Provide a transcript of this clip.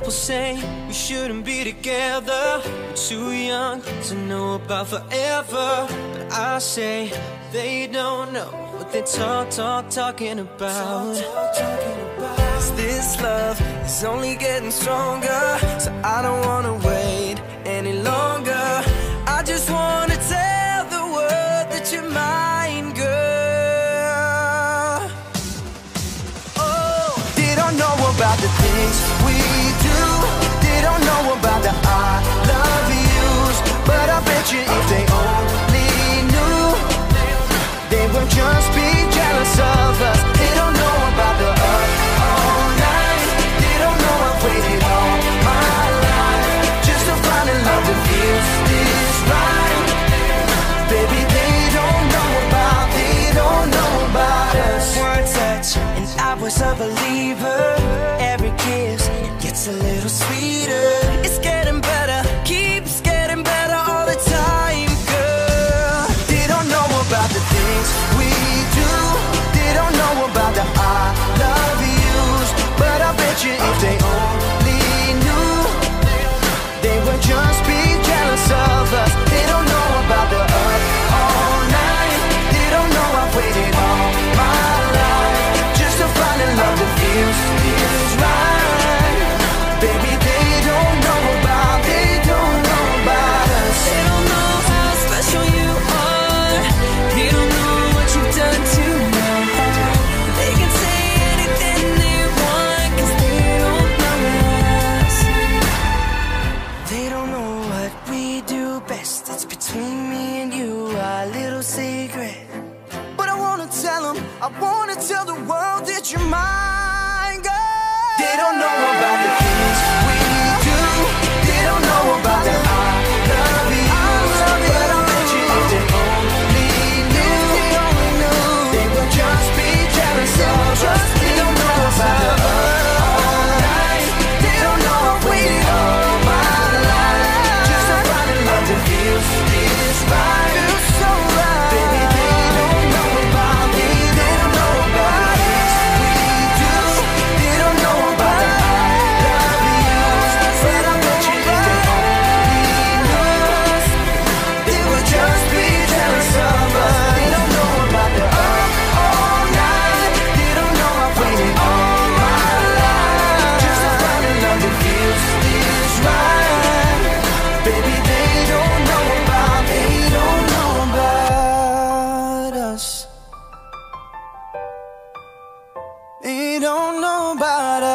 People say we shouldn't be together We're too young to know about forever But I say they don't know What they talk, talk, talking about, talk, talk, talking about. This love is only getting stronger So I don't want believer. Every kiss gets a little sweeter. I wanna tell the world that you're mine, girl. They don't know. don't know about